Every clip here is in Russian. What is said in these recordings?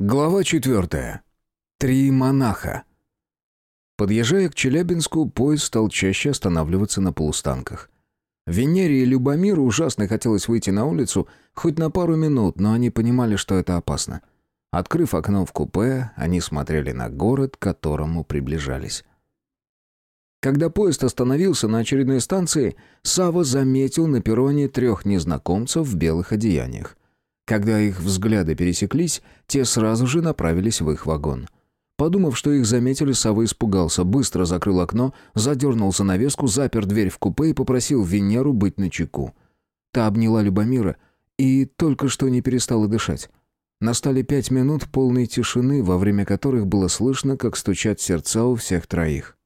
Глава четвертая. Три монаха. Подъезжая к Челябинску, поезд стал чаще останавливаться на полустанках. Венере и Любомиру ужасно хотелось выйти на улицу хоть на пару минут, но они понимали, что это опасно. Открыв окно в купе, они смотрели на город, к которому приближались. Когда поезд остановился на очередной станции, Сава заметил на перроне трех незнакомцев в белых одеяниях. Когда их взгляды пересеклись, те сразу же направились в их вагон. Подумав, что их заметили, Сава испугался, быстро закрыл окно, задернул занавеску, запер дверь в купе и попросил Венеру быть начеку. Та обняла Любомира и только что не перестала дышать. Настали пять минут полной тишины, во время которых было слышно, как стучат сердца у всех троих.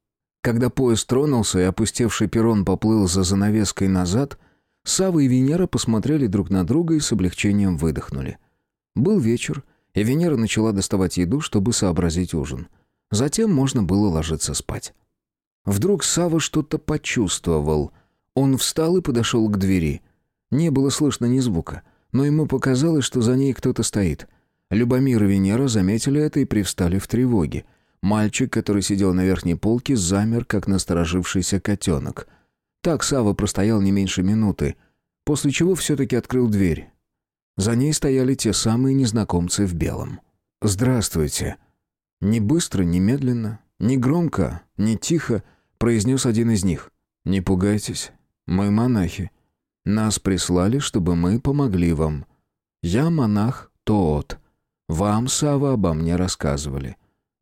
Когда поезд тронулся и опустевший перрон поплыл за занавеской назад, Сава и Венера посмотрели друг на друга и с облегчением выдохнули. Был вечер, и Венера начала доставать еду, чтобы сообразить ужин. Затем можно было ложиться спать. Вдруг Сава что-то почувствовал. Он встал и подошел к двери. Не было слышно ни звука, но ему показалось, что за ней кто-то стоит. Любомир и Венера заметили это и привстали в тревоге. Мальчик, который сидел на верхней полке, замер, как насторожившийся котенок — так Сава простоял не меньше минуты, после чего все-таки открыл дверь. За ней стояли те самые незнакомцы в белом. «Здравствуйте». Не быстро, не медленно, не громко, не тихо произнес один из них. «Не пугайтесь, мы монахи. Нас прислали, чтобы мы помогли вам. Я монах Тоот. Вам, Сава, обо мне рассказывали.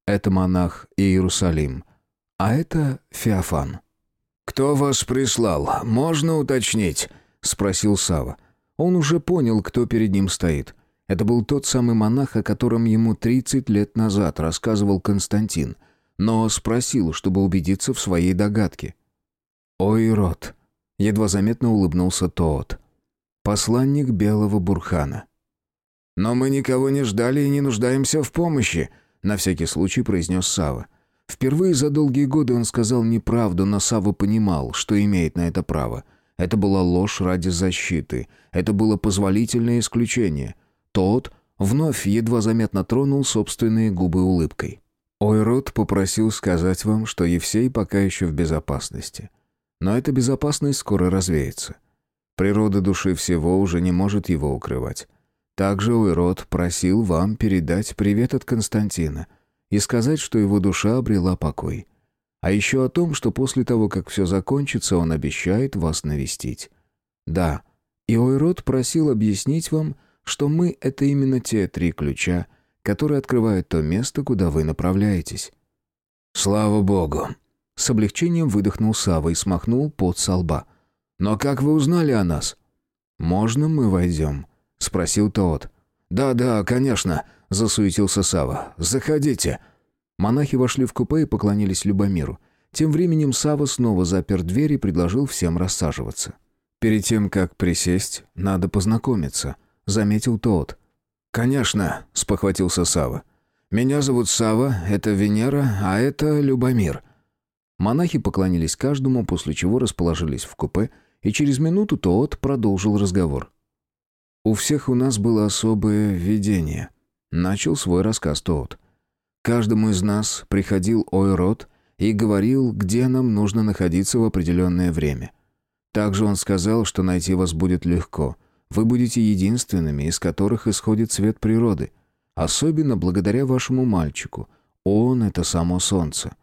Это монах Иерусалим, а это Феофан». «Кто вас прислал? Можно уточнить?» — спросил Сава. Он уже понял, кто перед ним стоит. Это был тот самый монах, о котором ему 30 лет назад рассказывал Константин, но спросил, чтобы убедиться в своей догадке. «Ой, рот!» — едва заметно улыбнулся тот. «Посланник Белого Бурхана». «Но мы никого не ждали и не нуждаемся в помощи», — на всякий случай произнес Сава. Впервые за долгие годы он сказал неправду, но Сава понимал, что имеет на это право. Это была ложь ради защиты. Это было позволительное исключение. Тот вновь едва заметно тронул собственные губы улыбкой. Ойрод попросил сказать вам, что Евсей пока еще в безопасности. Но эта безопасность скоро развеется. Природа души всего уже не может его укрывать. Также Ойрод просил вам передать привет от Константина — и сказать, что его душа обрела покой. А еще о том, что после того, как все закончится, он обещает вас навестить. Да, и Ойрод просил объяснить вам, что мы — это именно те три ключа, которые открывают то место, куда вы направляетесь. «Слава Богу!» С облегчением выдохнул Сава и смахнул пот со лба. «Но как вы узнали о нас?» «Можно мы войдем?» — спросил тот. «Да-да, конечно», — засуетился Сава. «Заходите». Монахи вошли в купе и поклонились Любомиру. Тем временем Сава снова запер дверь и предложил всем рассаживаться. «Перед тем, как присесть, надо познакомиться», — заметил тот. «Конечно», — спохватился Сава. «Меня зовут Сава, это Венера, а это Любомир». Монахи поклонились каждому, после чего расположились в купе, и через минуту тот продолжил разговор. «У всех у нас было особое видение», — начал свой рассказ тот. «Каждому из нас приходил Ойрод и говорил, где нам нужно находиться в определенное время. Также он сказал, что найти вас будет легко. Вы будете единственными, из которых исходит свет природы. Особенно благодаря вашему мальчику. Он — это само солнце.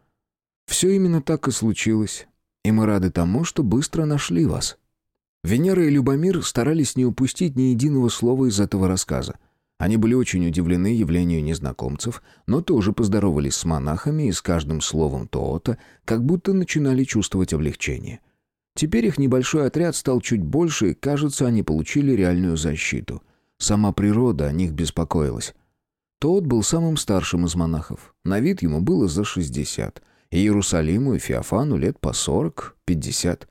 Все именно так и случилось. И мы рады тому, что быстро нашли вас». Венера и Любомир старались не упустить ни единого слова из этого рассказа. Они были очень удивлены явлению незнакомцев, но тоже поздоровались с монахами и с каждым словом Тоота, как будто начинали чувствовать облегчение. Теперь их небольшой отряд стал чуть больше, и, кажется, они получили реальную защиту. Сама природа о них беспокоилась. Тот был самым старшим из монахов. На вид ему было за 60. И Иерусалиму и Феофану лет по 40-50.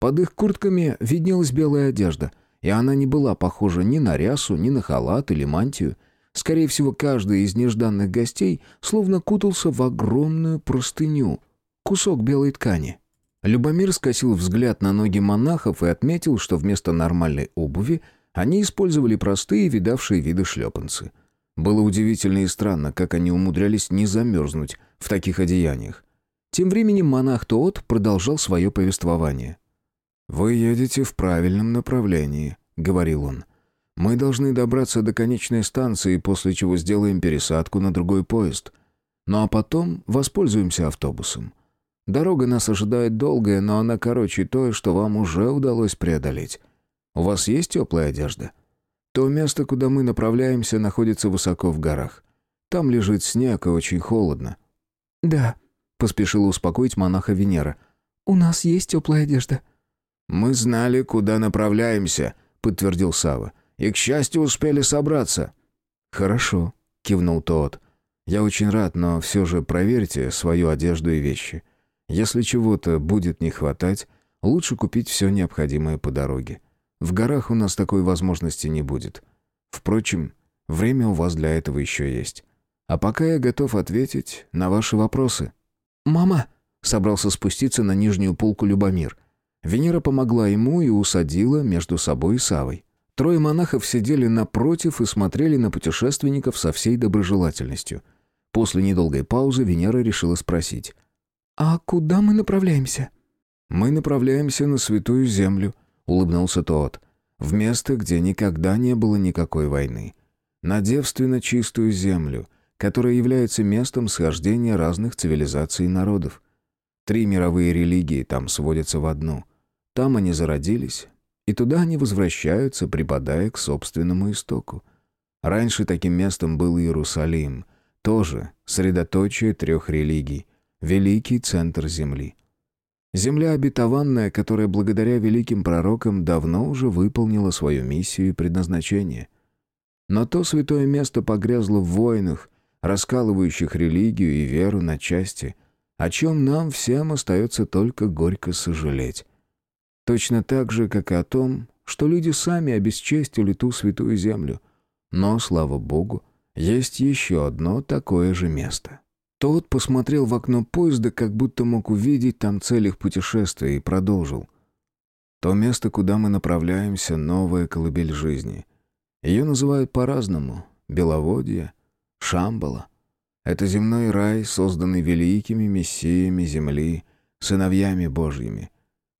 Под их куртками виднелась белая одежда, и она не была похожа ни на рясу, ни на халат или мантию. Скорее всего, каждый из нежданных гостей словно кутался в огромную простыню, кусок белой ткани. Любомир скосил взгляд на ноги монахов и отметил, что вместо нормальной обуви они использовали простые видавшие виды шлепанцы. Было удивительно и странно, как они умудрялись не замерзнуть в таких одеяниях. Тем временем монах Тоот продолжал свое повествование. «Вы едете в правильном направлении», — говорил он. «Мы должны добраться до конечной станции, после чего сделаем пересадку на другой поезд. Ну а потом воспользуемся автобусом. Дорога нас ожидает долгая, но она короче той, что вам уже удалось преодолеть. У вас есть теплая одежда? То место, куда мы направляемся, находится высоко в горах. Там лежит снег и очень холодно». «Да», — поспешила успокоить монаха Венера. «У нас есть теплая одежда». «Мы знали, куда направляемся», — подтвердил Сава. «И, к счастью, успели собраться». «Хорошо», — кивнул тот. «Я очень рад, но все же проверьте свою одежду и вещи. Если чего-то будет не хватать, лучше купить все необходимое по дороге. В горах у нас такой возможности не будет. Впрочем, время у вас для этого еще есть. А пока я готов ответить на ваши вопросы». «Мама!» — собрался спуститься на нижнюю полку Любомир. Венера помогла ему и усадила между собой и Савой. Трое монахов сидели напротив и смотрели на путешественников со всей доброжелательностью. После недолгой паузы Венера решила спросить. «А куда мы направляемся?» «Мы направляемся на Святую Землю», — улыбнулся тот. «В место, где никогда не было никакой войны. На девственно чистую землю, которая является местом схождения разных цивилизаций и народов. Три мировые религии там сводятся в одну. Там они зародились, и туда они возвращаются, припадая к собственному истоку. Раньше таким местом был Иерусалим, тоже средоточие трех религий — великий центр земли. Земля обетованная, которая благодаря великим пророкам давно уже выполнила свою миссию и предназначение. Но то святое место погрязло в войнах, раскалывающих религию и веру на части, о чем нам всем остается только горько сожалеть. Точно так же, как и о том, что люди сами обесчестили ту святую землю. Но, слава Богу, есть еще одно такое же место. Тот посмотрел в окно поезда, как будто мог увидеть там цель их путешествия, и продолжил. «То место, куда мы направляемся, — новая колыбель жизни. Ее называют по-разному — Беловодье, Шамбала. Это земной рай, созданный великими мессиями земли, сыновьями Божьими.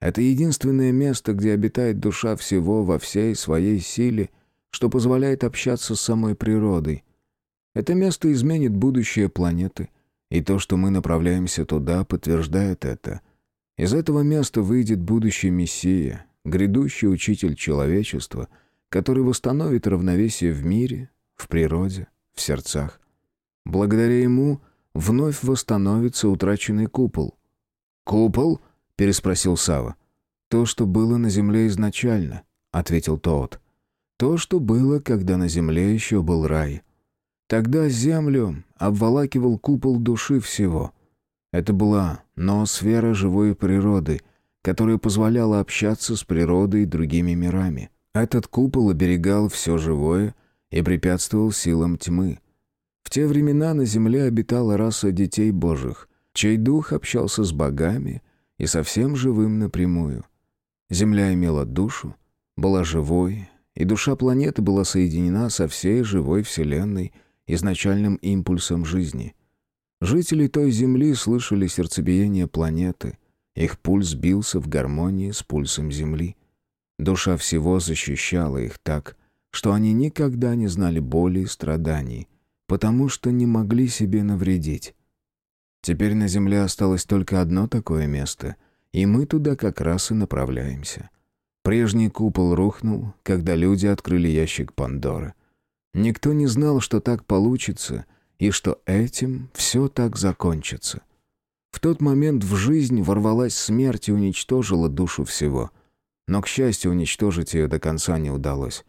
Это единственное место, где обитает душа всего во всей своей силе, что позволяет общаться с самой природой. Это место изменит будущее планеты — и то, что мы направляемся туда, подтверждает это. Из этого места выйдет будущий Мессия, грядущий учитель человечества, который восстановит равновесие в мире, в природе, в сердцах. Благодаря ему вновь восстановится утраченный купол. «Купол?» — переспросил Сава. «То, что было на земле изначально», — ответил Тоот. «То, что было, когда на земле еще был рай. Тогда землю обволакивал купол души всего. Это была ноосфера живой природы, которая позволяла общаться с природой и другими мирами. Этот купол оберегал все живое и препятствовал силам тьмы. В те времена на земле обитала раса детей божьих, чей дух общался с богами и со всем живым напрямую. Земля имела душу, была живой, и душа планеты была соединена со всей живой вселенной – изначальным импульсом жизни. Жители той Земли слышали сердцебиение планеты, их пульс бился в гармонии с пульсом Земли. Душа всего защищала их так, что они никогда не знали боли и страданий, потому что не могли себе навредить. Теперь на Земле осталось только одно такое место, и мы туда как раз и направляемся. Прежний купол рухнул, когда люди открыли ящик Пандоры — Никто не знал, что так получится, и что этим все так закончится. В тот момент в жизнь ворвалась смерть и уничтожила душу всего. Но, к счастью, уничтожить ее до конца не удалось.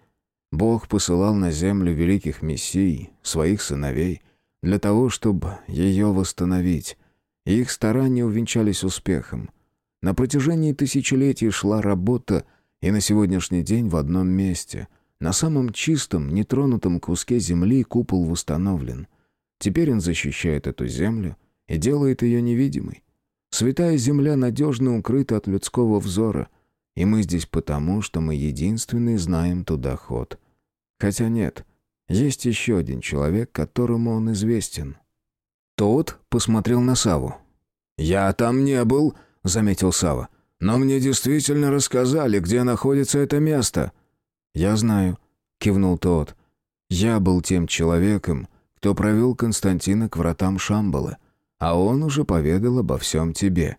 Бог посылал на землю великих мессий, своих сыновей, для того, чтобы ее восстановить. Их старания увенчались успехом. На протяжении тысячелетий шла работа, и на сегодняшний день в одном месте — на самом чистом, нетронутом куске земли купол восстановлен. Теперь он защищает эту землю и делает ее невидимой. Святая земля надежно укрыта от людского взора, и мы здесь потому, что мы единственные знаем туда ход. Хотя нет, Есть еще один человек, которому он известен». Тот посмотрел на Саву. «Я там не был», — заметил Сава. «Но мне действительно рассказали, где находится это место». «Я знаю», — кивнул тот. «Я был тем человеком, кто провел Константина к вратам Шамбалы, а он уже поведал обо всем тебе».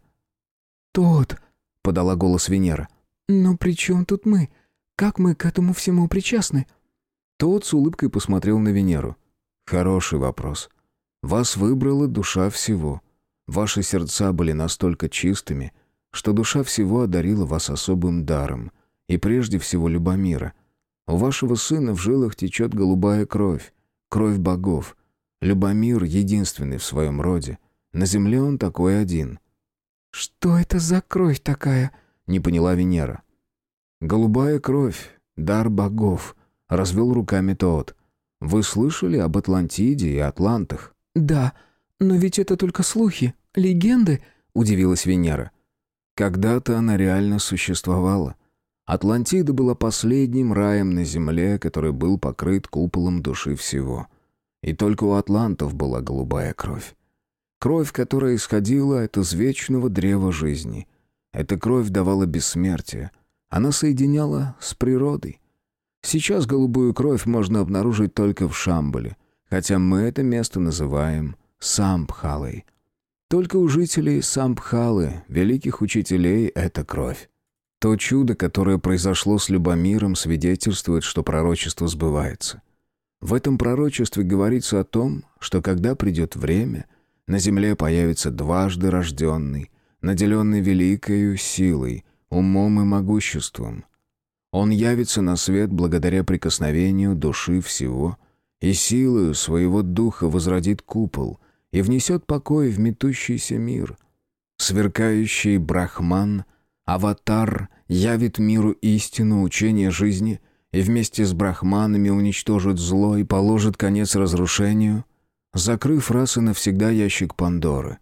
«Тот», — подала голос Венера. «Но при чем тут мы? Как мы к этому всему причастны?» Тот с улыбкой посмотрел на Венеру. «Хороший вопрос. Вас выбрала душа всего. Ваши сердца были настолько чистыми, что душа всего одарила вас особым даром, и прежде всего Любомира. У вашего сына в жилах течет голубая кровь, кровь богов. Любомир единственный в своем роде. На земле он такой один». «Что это за кровь такая?» — не поняла Венера. «Голубая кровь, дар богов», — развел руками тот. «Вы слышали об Атлантиде и Атлантах?» «Да, но ведь это только слухи, легенды», — удивилась Венера. «Когда-то она реально существовала. Атлантида была последним раем на земле, который был покрыт куполом души всего. И только у атлантов была голубая кровь. Кровь, которая исходила от извечного древа жизни. Эта кровь давала бессмертие. Она соединяла с природой. Сейчас голубую кровь можно обнаружить только в Шамбале, хотя мы это место называем Самбхалой. Только у жителей Самбхалы, великих учителей, это кровь. То чудо, которое произошло с Любомиром, свидетельствует, что пророчество сбывается. В этом пророчестве говорится о том, что когда придет время — на земле появится дважды рожденный, наделенный великою силой, умом и могуществом. Он явится на свет благодаря прикосновению души всего, и силою своего духа возродит купол и внесет покой в метущийся мир. Сверкающий брахман, аватар, явит миру истину учения жизни и вместе с брахманами уничтожит зло и положит конец разрушению — закрыв раз и навсегда ящик Пандоры.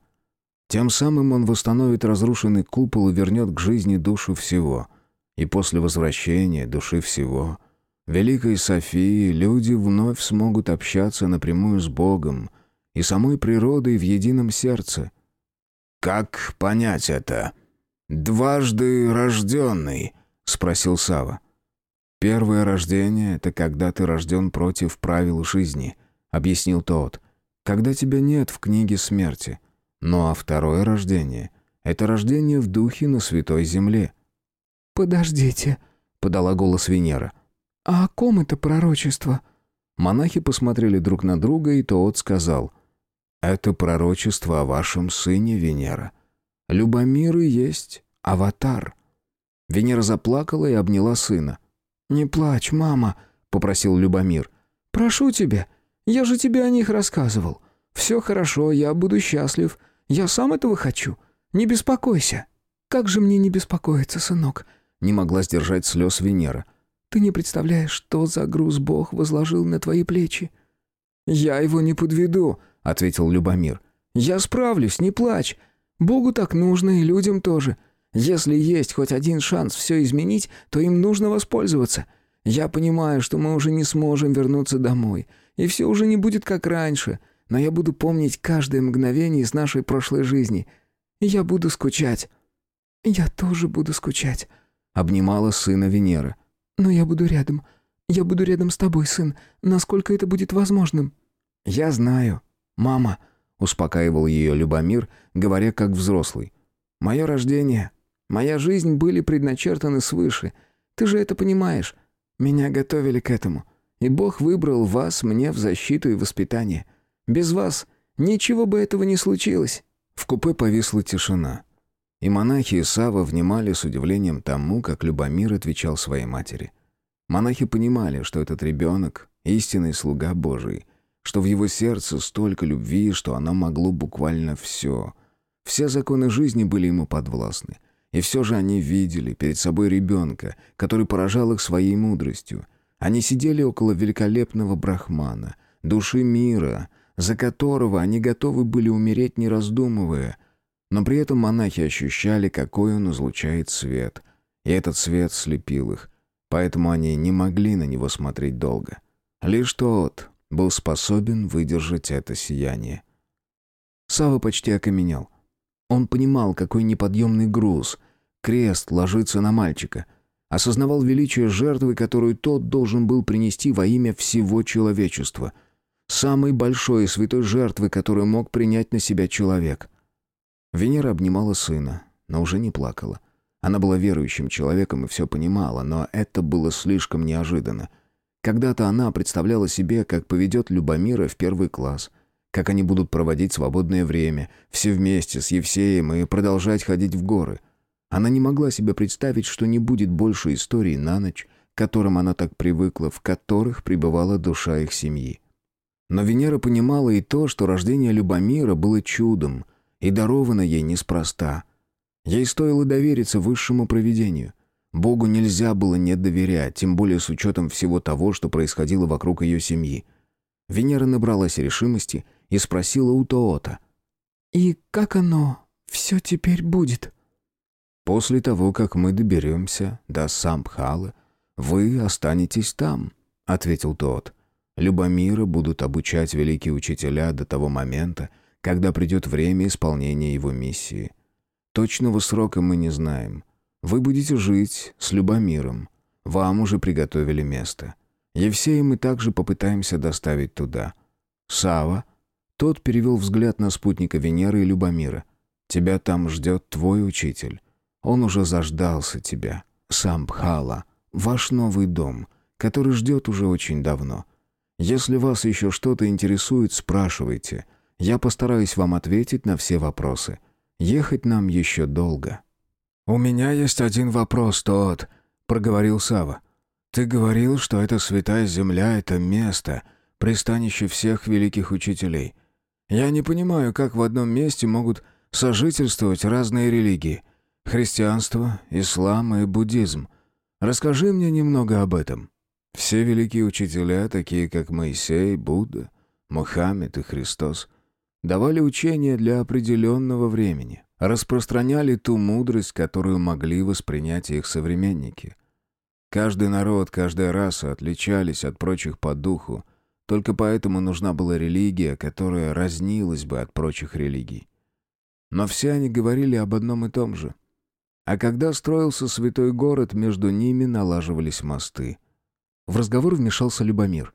Тем самым он восстановит разрушенный купол и вернет к жизни душу всего. И после возвращения души всего, Великой Софии, люди вновь смогут общаться напрямую с Богом и самой природой в едином сердце. «Как понять это? Дважды рожденный?» — спросил Сава. «Первое рождение — это когда ты рожден против правил жизни», — объяснил тот когда тебя нет в книге смерти. Ну а второе рождение — это рождение в духе на святой земле». «Подождите», — подала голос Венера. «А о ком это пророчество?» Монахи посмотрели друг на друга, и тот сказал. «Это пророчество о вашем сыне, Венера. Любомир и есть аватар». Венера заплакала и обняла сына. «Не плачь, мама», — попросил Любомир. «Прошу тебя, я же тебе о них рассказывал. Все хорошо, я буду счастлив. Я сам этого хочу. Не беспокойся». «Как же мне не беспокоиться, сынок?» Не могла сдержать слез Венера. «Ты не представляешь, что за груз Бог возложил на твои плечи». «Я его не подведу», — ответил Любомир. «Я справлюсь, не плачь. Богу так нужно и людям тоже. Если есть хоть один шанс все изменить, то им нужно воспользоваться. Я понимаю, что мы уже не сможем вернуться домой и все уже не будет как раньше, но я буду помнить каждое мгновение из нашей прошлой жизни. Я буду скучать». «Я тоже буду скучать», — обнимала сына Венера. «Но я буду рядом. Я буду рядом с тобой, сын, насколько это будет возможным». «Я знаю, мама», — успокаивал ее Любомир, говоря как взрослый. «Мое рождение, моя жизнь были предначертаны свыше. Ты же это понимаешь. Меня готовили к этому. И Бог выбрал вас мне в защиту и воспитание. Без вас ничего бы этого не случилось». В купе повисла тишина. И монахи и Сава внимали с удивлением тому, как Любомир отвечал своей матери. Монахи понимали, что этот ребенок — истинный слуга Божий, что в его сердце столько любви, что оно могло буквально все. Все законы жизни были ему подвластны. И все же они видели перед собой ребенка, который поражал их своей мудростью — они сидели около великолепного брахмана, души мира, за которого они готовы были умереть, не раздумывая. Но при этом монахи ощущали, какой он излучает свет. И этот свет слепил их, поэтому они не могли на него смотреть долго. Лишь тот был способен выдержать это сияние. Сава почти окаменел. Он понимал, какой неподъемный груз, крест ложится на мальчика. Осознавал величие жертвы, которую тот должен был принести во имя всего человечества. Самой большой и святой жертвы, которую мог принять на себя человек. Венера обнимала сына, но уже не плакала. Она была верующим человеком и все понимала, но это было слишком неожиданно. Когда-то она представляла себе, как поведет Любомира в первый класс, как они будут проводить свободное время, все вместе с Евсеем и продолжать ходить в горы. Она не могла себе представить, что не будет больше историй на ночь, к которым она так привыкла, в которых пребывала душа их семьи. Но Венера понимала и то, что рождение Любомира было чудом и даровано ей неспроста. Ей стоило довериться высшему провидению. Богу нельзя было не доверять, тем более с учетом всего того, что происходило вокруг ее семьи. Венера набралась решимости и спросила у Тоота. «И как оно все теперь будет?» «После того, как мы доберемся до Самбхалы, вы останетесь там», — ответил Тоот. «Любомира будут обучать великие учителя до того момента, когда придет время исполнения его миссии. Точного срока мы не знаем, вы будете жить с Любомиром. Вам уже приготовили место. Евсея мы также попытаемся доставить туда. Сава, тот перевел взгляд на спутника Венеры и Любомира. Тебя там ждет твой учитель. Он уже заждался тебя. Самбхала, ваш новый дом, который ждет уже очень давно. Если вас еще что-то интересует, спрашивайте. Я постараюсь вам ответить на все вопросы. Ехать нам еще долго». «У меня есть один вопрос, тот», — проговорил Сава. «Ты говорил, что эта святая земля — это место, пристанище всех великих учителей. Я не понимаю, как в одном месте могут сожительствовать разные религии — христианство, ислам и буддизм. Расскажи мне немного об этом». Все великие учителя, такие как Моисей, Будда, Мухаммед и Христос, давали учения для определенного времени распространяли ту мудрость, которую могли воспринять их современники. Каждый народ, каждая раса отличались от прочих по духу, только поэтому нужна была религия, которая разнилась бы от прочих религий. Но все они говорили об одном и том же. А когда строился святой город, между ними налаживались мосты. В разговор вмешался Любомир.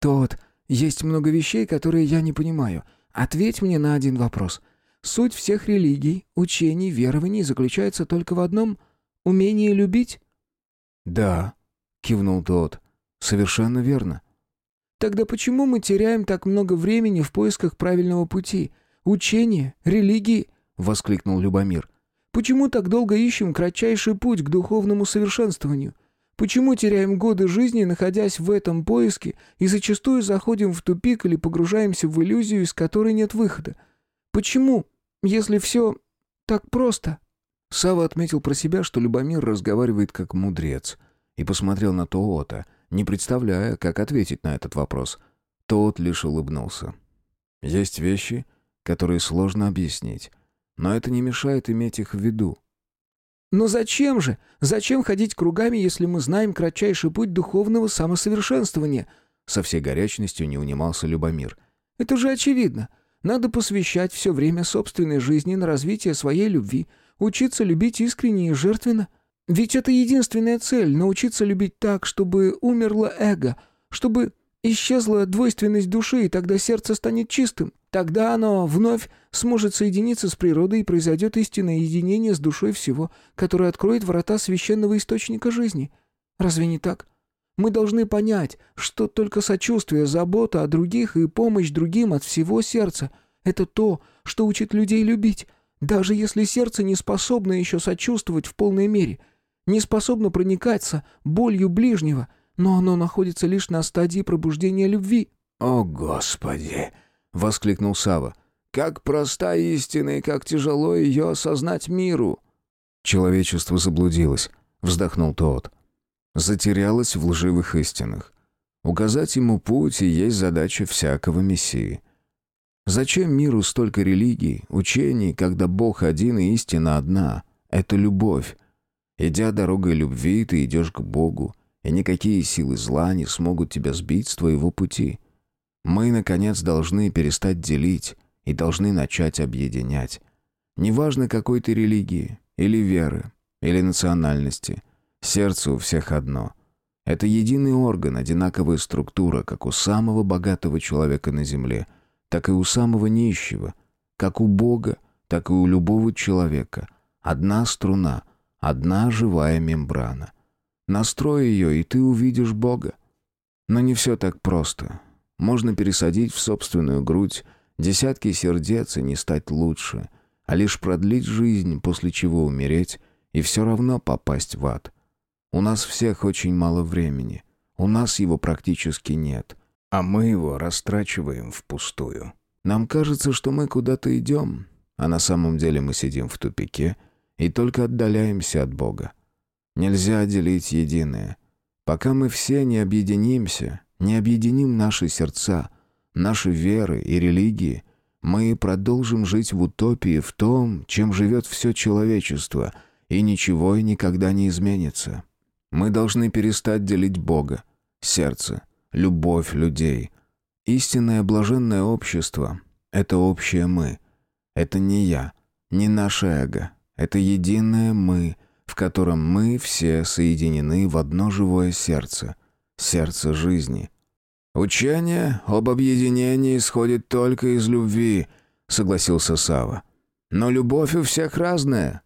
«Тот, есть много вещей, которые я не понимаю. Ответь мне на один вопрос. Суть всех религий, учений, верований заключается только в одном — умении любить?» «Да», — кивнул тот, — «совершенно верно». «Тогда почему мы теряем так много времени в поисках правильного пути? Учения, религии?» — воскликнул Любомир. «Почему так долго ищем кратчайший путь к духовному совершенствованию? Почему теряем годы жизни, находясь в этом поиске, и зачастую заходим в тупик или погружаемся в иллюзию, из которой нет выхода? Почему, если все так просто?» Сава отметил про себя, что Любомир разговаривает как мудрец, и посмотрел на Тоота, не представляя, как ответить на этот вопрос. Тот лишь улыбнулся. «Есть вещи, которые сложно объяснить, но это не мешает иметь их в виду». «Но зачем же? Зачем ходить кругами, если мы знаем кратчайший путь духовного самосовершенствования?» Со всей горячностью не унимался Любомир. «Это же очевидно. Надо посвящать все время собственной жизни на развитие своей любви, учиться любить искренне и жертвенно. Ведь это единственная цель — научиться любить так, чтобы умерло эго, чтобы исчезла двойственность души, и тогда сердце станет чистым. Тогда оно вновь сможет соединиться с природой и произойдет истинное единение с душой всего, которое откроет врата священного источника жизни. Разве не так? Мы должны понять, что только сочувствие, забота о других и помощь другим от всего сердца — это то, что учит людей любить, даже если сердце не способно еще сочувствовать в полной мере, не способно проникаться болью ближнего, но оно находится лишь на стадии пробуждения любви. «О, Господи!» — воскликнул Сава. «Как проста истина и как тяжело ее осознать миру!» «Человечество заблудилось», — вздохнул тот затерялась в лживых истинах. Указать ему путь и есть задача всякого мессии. Зачем миру столько религий, учений, когда Бог один и истина одна? Это любовь. Идя дорогой любви, ты идешь к Богу. и никакие силы зла не смогут тебя сбить с твоего пути. Мы, наконец, должны перестать делить и должны начать объединять. Неважно, какой ты религии, или веры, или национальности, сердце у всех одно. Это единый орган, одинаковая структура, как у самого богатого человека на земле, так и у самого нищего, как у Бога, так и у любого человека. Одна струна, одна живая мембрана. Настрой ее, и ты увидишь Бога. Но не все так просто. Можно пересадить в собственную грудь десятки сердец и не стать лучше, а лишь продлить жизнь, после чего умереть и все равно попасть в ад. У нас всех очень мало времени. У нас его практически нет. А мы его растрачиваем впустую. Нам кажется, что мы куда-то идем, а на самом деле мы сидим в тупике и только отдаляемся от Бога. Нельзя делить единое. Пока мы все не объединимся, не объединим наши сердца, наши веры и религии, мы продолжим жить в утопии в том, чем живет все человечество, и ничего и никогда не изменится. Мы должны перестать делить Бога, сердце, любовь людей. Истинное блаженное общество — это общее «мы». Это не я, не наше эго. Это единое «мы», в котором мы все соединены в одно живое сердце, сердце жизни. «Учение об объединении исходит только из любви», — согласился Сава. «Но любовь у всех разная».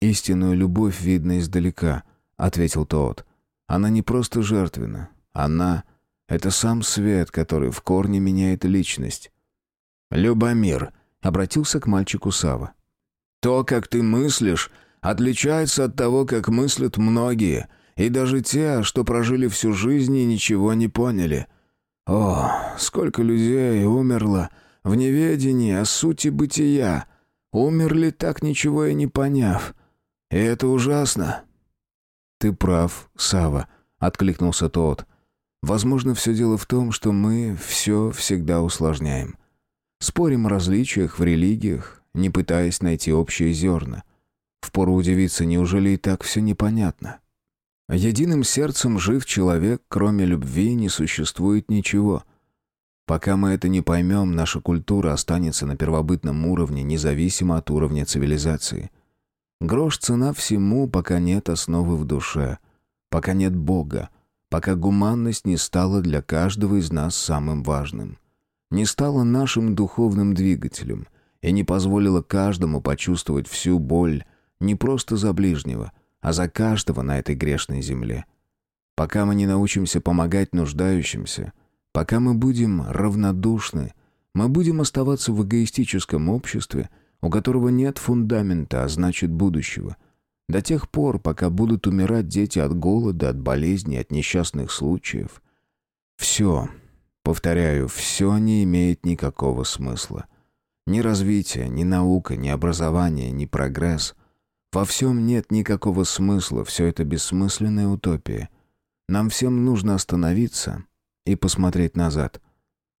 «Истинную любовь видно издалека», ответил тот. Она не просто жертвена. Она — это сам свет, который в корне меняет личность. «Любомир», — обратился к мальчику Сава. «То, как ты мыслишь, отличается от того, как мыслят многие, и даже те, что прожили всю жизнь и ничего не поняли. О, сколько людей умерло в неведении о сути бытия, умерли так ничего и не поняв. И это ужасно». «Ты прав, Сава, откликнулся тот. «Возможно, все дело в том, что мы все всегда усложняем. Спорим о различиях в религиях, не пытаясь найти общие зерна. Впору удивиться, неужели и так все непонятно?» Единым сердцем жив человек, кроме любви не существует ничего. Пока мы это не поймем, наша культура останется на первобытном уровне, независимо от уровня цивилизации. Грош цена всему, пока нет основы в душе, пока нет Бога, пока гуманность не стала для каждого из нас самым важным, не стала нашим духовным двигателем и не позволила каждому почувствовать всю боль не просто за ближнего, а за каждого на этой грешной земле. Пока мы не научимся помогать нуждающимся, пока мы будем равнодушны, мы будем оставаться в эгоистическом обществе – у которого нет фундамента, а значит будущего. До тех пор, пока будут умирать дети от голода, от болезней, от несчастных случаев. Все, повторяю, все не имеет никакого смысла. Ни развитие, ни наука, ни образование, ни прогресс. Во всем нет никакого смысла, все это бессмысленная утопия. Нам всем нужно остановиться и посмотреть назад.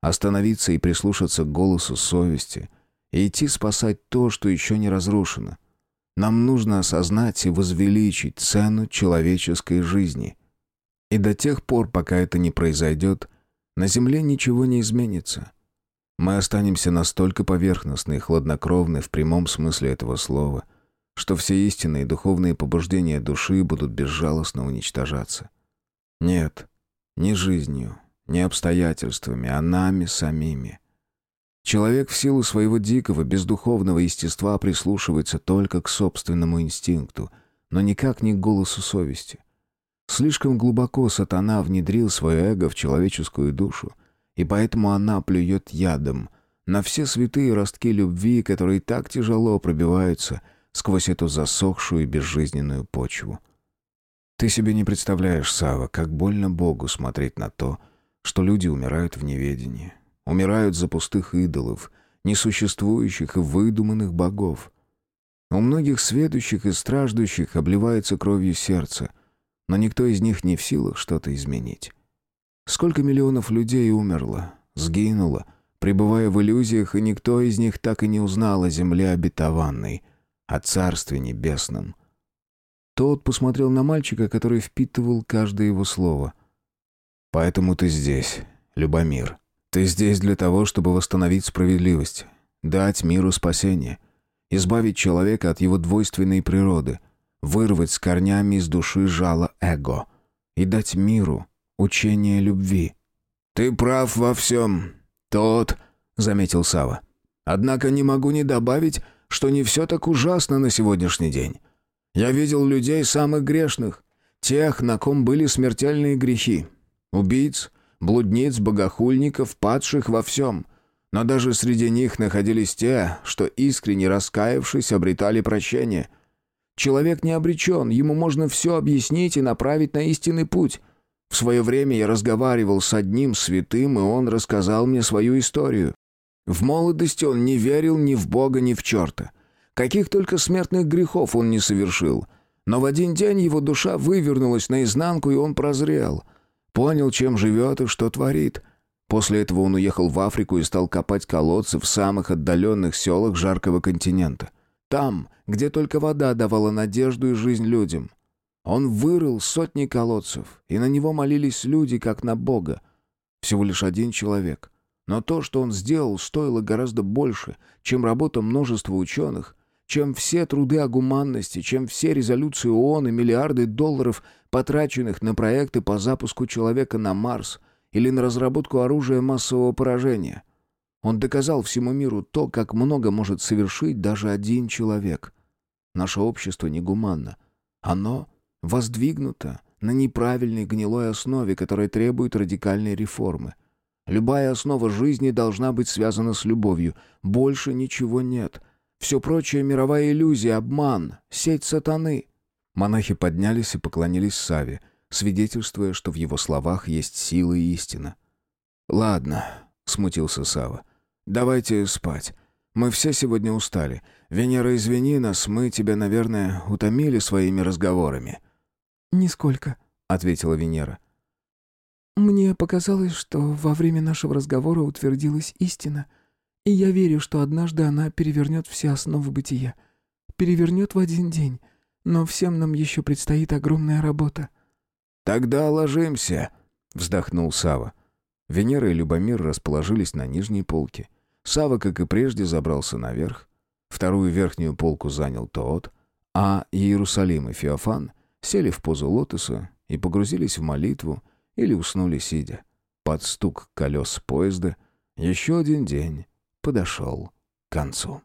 Остановиться и прислушаться к голосу совести — и идти спасать то, что еще не разрушено. Нам нужно осознать и возвеличить цену человеческой жизни. И до тех пор, пока это не произойдет, на Земле ничего не изменится. Мы останемся настолько поверхностны и хладнокровны в прямом смысле этого слова, что все истинные духовные побуждения души будут безжалостно уничтожаться. Нет, не жизнью, не обстоятельствами, а нами самими. Человек в силу своего дикого, бездуховного естества прислушивается только к собственному инстинкту, но никак не к голосу совести. Слишком глубоко сатана внедрил свое эго в человеческую душу, и поэтому она плюет ядом на все святые ростки любви, которые так тяжело пробиваются сквозь эту засохшую и безжизненную почву. Ты себе не представляешь, Сава, как больно Богу смотреть на то, что люди умирают в неведении умирают за пустых идолов, несуществующих и выдуманных богов. У многих сведущих и страждущих обливается кровью сердце, но никто из них не в силах что-то изменить. Сколько миллионов людей умерло, сгинуло, пребывая в иллюзиях, и никто из них так и не узнал о земле обетованной, о Царстве Небесном. Тот посмотрел на мальчика, который впитывал каждое его слово. «Поэтому ты здесь, Любомир. Ты здесь для того, чтобы восстановить справедливость, дать миру спасение, избавить человека от его двойственной природы, вырвать с корнями из души жало эго и дать миру учение любви». «Ты прав во всем, тот», — заметил Сава. «Однако не могу не добавить, что не все так ужасно на сегодняшний день. Я видел людей самых грешных, тех, на ком были смертельные грехи. Убийц, блудниц, богохульников, падших во всем. Но даже среди них находились те, что искренне раскаявшись, обретали прощение. Человек не обречен, ему можно все объяснить и направить на истинный путь. В свое время я разговаривал с одним святым, и он рассказал мне свою историю. В молодости он не верил ни в Бога, ни в черта. Каких только смертных грехов он не совершил. Но в один день его душа вывернулась наизнанку, и он прозрел. Понял, чем живет и что творит. После этого он уехал в Африку и стал копать колодцы в самых отдаленных селах жаркого континента. Там, где только вода давала надежду и жизнь людям. Он вырыл сотни колодцев, и на него молились люди, как на Бога. Всего лишь один человек. Но то, что он сделал, стоило гораздо больше, чем работа множества ученых, чем все труды о гуманности, чем все резолюции ООН и миллиарды долларов, потраченных на проекты по запуску человека на Марс или на разработку оружия массового поражения. Он доказал всему миру то, как много может совершить даже один человек. Наше общество негуманно. Оно воздвигнуто на неправильной гнилой основе, которая требует радикальной реформы. Любая основа жизни должна быть связана с любовью. Больше ничего нет. Все прочее — мировая иллюзия, обман, сеть сатаны. Монахи поднялись и поклонились Саве, свидетельствуя, что в его словах есть сила и истина. «Ладно», — смутился Сава, — «давайте спать. Мы все сегодня устали. Венера, извини нас, мы тебя, наверное, утомили своими разговорами». «Нисколько», — ответила Венера. Мне показалось, что во время нашего разговора утвердилась истина, и я верю, что однажды она перевернет все основы бытия. Перевернет в один день, но всем нам еще предстоит огромная работа». «Тогда ложимся», — вздохнул Сава. Венера и Любомир расположились на нижней полке. Сава, как и прежде, забрался наверх. Вторую верхнюю полку занял Тоот, а Иерусалим и Феофан сели в позу лотоса и погрузились в молитву, или уснули сидя. Под стук колес поезда еще один день подошел к концу.